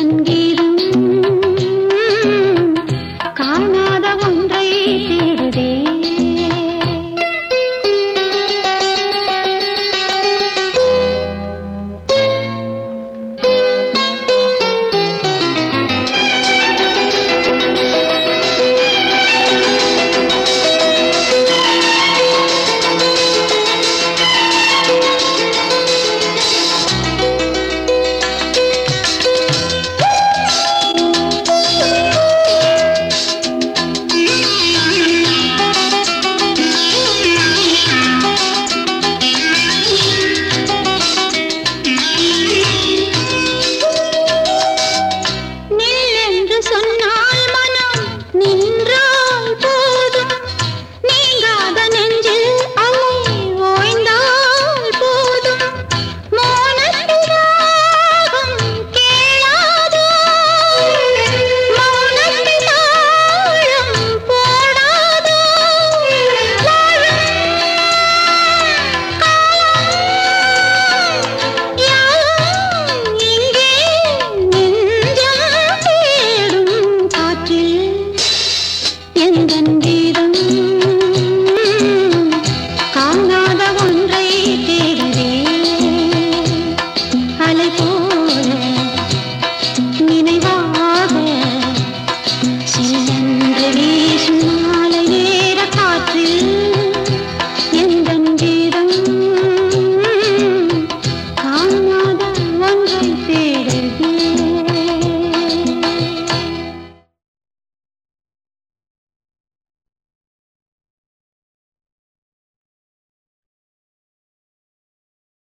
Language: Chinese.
can um